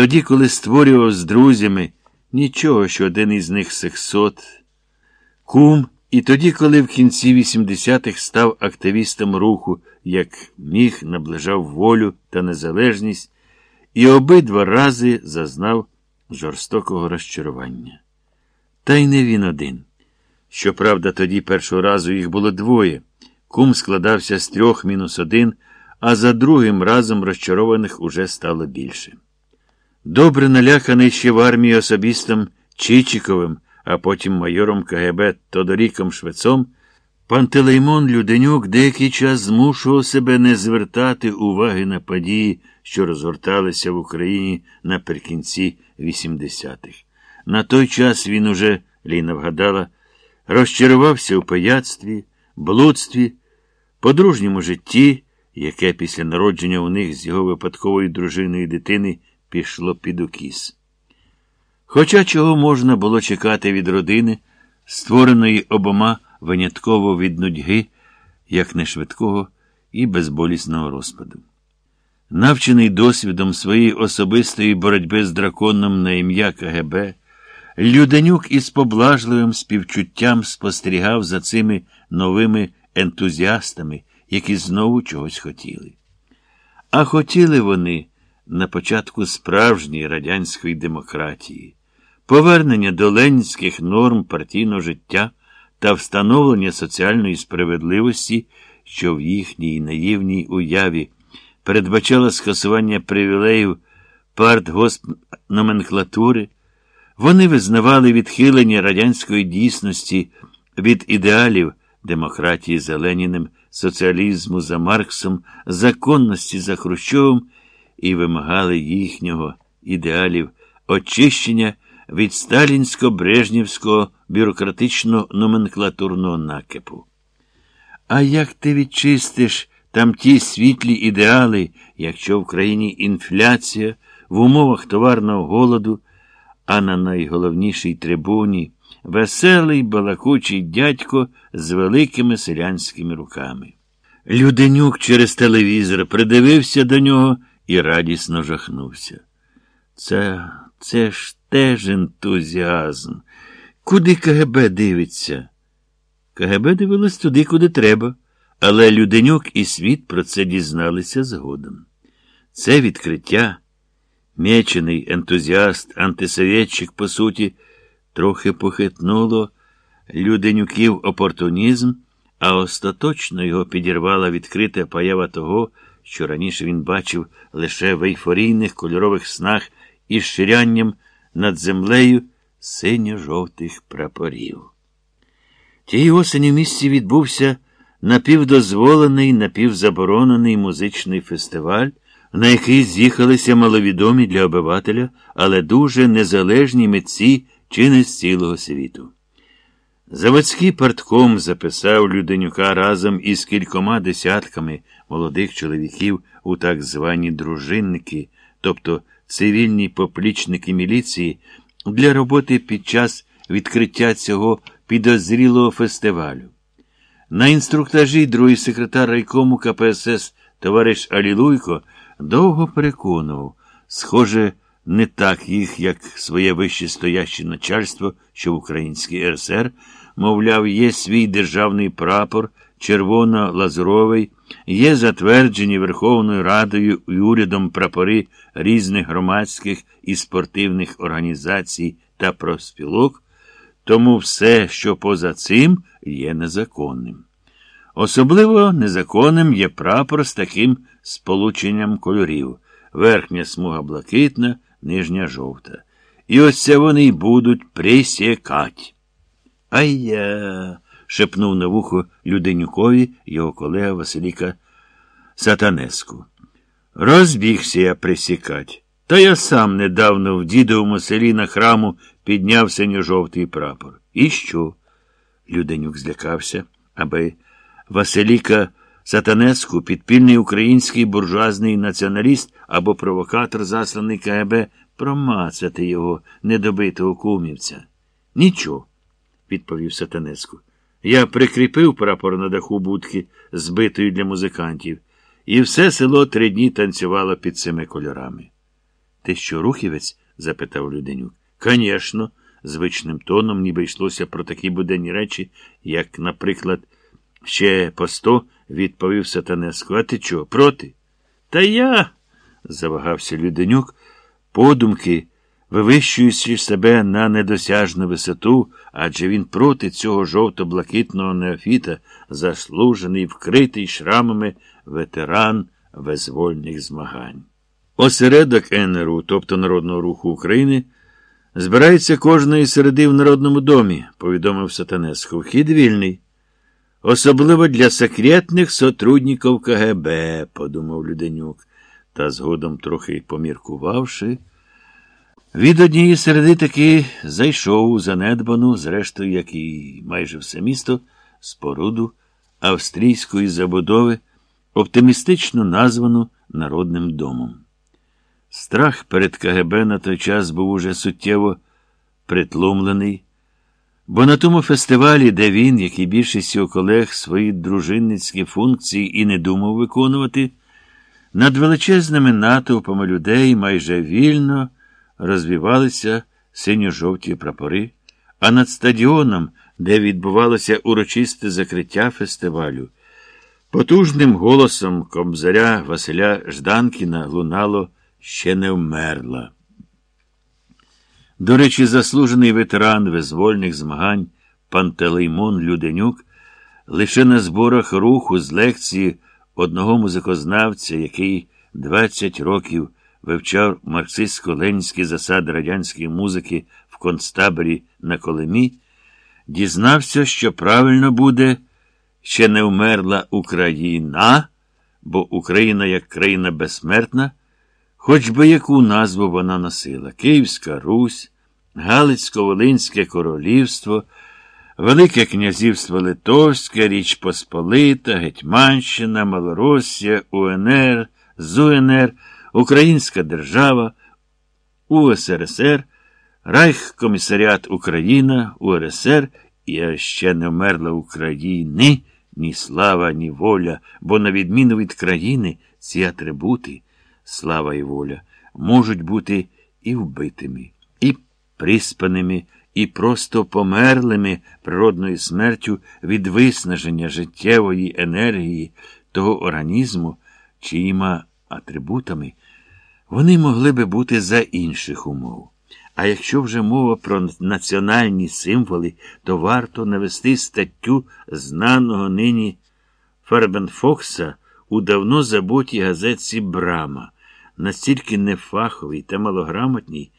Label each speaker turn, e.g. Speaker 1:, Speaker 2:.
Speaker 1: Тоді, коли створював з друзями, нічого, що один із них сексот, кум, і тоді, коли в кінці 80-х став активістом руху, як міг наближав волю та незалежність, і обидва рази зазнав жорстокого розчарування. Та й не він один. Щоправда, тоді першого разу їх було двоє. Кум складався з трьох мінус один, а за другим разом розчарованих уже стало більше. Добре наляканий ще в армії особістом Чичиковим, а потім майором КГБ Тодоріком Швецом, Пантелеймон Люденюк деякий час змушував себе не звертати уваги на події, що розгорталися в Україні наприкінці 80-х. На той час він уже, Ліна вгадала, розчарувався у пияцтві, блудстві, подружньому житті, яке після народження у них з його випадкової дружиною дитини пішло під укіс. Хоча чого можна було чекати від родини, створеної обома винятково від нудьги, як не швидкого і безболісного розпаду. Навчений досвідом своєї особистої боротьби з драконом на ім'я КГБ, Люденюк із поблажливим співчуттям спостерігав за цими новими ентузіастами, які знову чогось хотіли. А хотіли вони на початку справжньої радянської демократії, повернення до ленінських норм партійного життя та встановлення соціальної справедливості, що в їхній наївній уяві передбачало скасування привілеїв партгоспноменклатури, вони визнавали відхилення радянської дійсності від ідеалів демократії за Леніним, соціалізму за Марксом, законності за Хрущовим і вимагали їхнього ідеалів очищення від сталінсько-брежнівського бюрократично-номенклатурного накипу. А як ти відчистиш там ті світлі ідеали, якщо в країні інфляція в умовах товарного голоду, а на найголовнішій трибуні веселий балакучий дядько з великими селянськими руками. Люденюк через телевізор придивився до нього і радісно жахнувся. Це, це ж теж ентузіазм. Куди КГБ дивиться? КГБ дивилось туди, куди треба, але Люденюк і світ про це дізналися згодом. Це відкриття, мечений ентузіаст, антисовєтчик, по суті, трохи похитнуло Люденюків опортунізм, а остаточно його підірвала відкрита поява того, що раніше він бачив лише в ейфорійних кольорових снах із ширянням над землею синьо-жовтих прапорів. Тієї осені в місті відбувся напівдозволений, напівзаборонений музичний фестиваль, на який з'їхалися маловідомі для обивателя, але дуже незалежні митці чи не з цілого світу. Заводський партком записав Люденюка разом із кількома десятками молодих чоловіків у так звані дружинники, тобто цивільні поплічники міліції, для роботи під час відкриття цього підозрілого фестивалю. На інструктажі другий секретар райкому КПСС товариш Алілуйко довго переконував, схоже, не так їх, як своє вище стояще начальство, що в Українській РСР, мовляв, є свій державний прапор, червоно-лазуровий, є затверджені Верховною Радою і урядом прапори різних громадських і спортивних організацій та профспілок, тому все, що поза цим, є незаконним. Особливо незаконним є прапор з таким сполученням кольорів верхня смуга блакитна, нижня жовта. І ось це вони й будуть присікать. Ай я. Шепнув на вухо Люденюкові його колега Василіка Сатанеску. Розбігся я присікать. Та я сам недавно в дідовому селі на храму підняв синьо-жовтий прапор. І що? Люденюк злякався, аби Василіка Сатанеску, підпільний український буржуазний націоналіст або провокатор, засланий КГБ, промацати його недобитого кумівця. Нічого, відповів Сатанеску. Я прикріпив прапор на даху будки, збитої для музикантів, і все село три дні танцювало під цими кольорами. Ти що, рухівець? запитав Люденюк. Конечно, звичним тоном, ніби йшлося про такі буденні речі, як, наприклад, ще по сто, відповів Сатанеско. А ти чого, проти? Та я, завагався Люденюк, подумки, вивищуючи себе на недосяжну висоту, адже він проти цього жовто-блакитного неофіта, заслужений, вкритий шрамами ветеран визвольних змагань. Осередок НРУ, тобто Народного руху України, збирається кожної середи в Народному домі, повідомив Сатанеско. Вхід вільний. Особливо для секретних сотрудників КГБ, подумав Люденюк, та згодом трохи поміркувавши. Від однієї середи таки зайшов у занедбану, зрештою, як і майже все місто, споруду австрійської забудови, оптимістично названу Народним домом. Страх перед КГБ на той час був уже суттєво притлумлений, бо на тому фестивалі, де він, як і більшість його колег, свої дружинницькі функції і не думав виконувати, над величезними натовпами людей майже вільно розвівалися синьо-жовті прапори, а над стадіоном, де відбувалося урочисте закриття фестивалю, потужним голосом кобзаря Василя Жданкіна лунало ще не вмерла. До речі, заслужений ветеран визвольних змагань Пантелеймон Люденюк лише на зборах руху з лекції одного музикознавця, який 20 років вивчав марксистсько-ленінські засади радянської музики в концтаборі на Колемі, дізнався, що правильно буде ще не вмерла Україна, бо Україна як країна безсмертна. Хоч би яку назву вона носила Київська Русь, Галицько-Волинське королівство, Велике князівство Литовське, Річ Посполита, Гетьманщина, Малоросія, УНР, ЗУНР, Українська держава, УСРСР, Райхкомісаріат Україна, УРСР і ще не вмерла України, ні слава, ні воля, бо, на відміну від країни, ці атрибути слава і воля, можуть бути і вбитими, і приспаними, і просто померлими природною смертю від виснаження життєвої енергії того організму, чиїма атрибутами вони могли би бути за інших умов. А якщо вже мова про національні символи, то варто навести статтю знаного нині Фарбенфокса у давно забутій газетці Брама настільки нефаховій та малограмотній,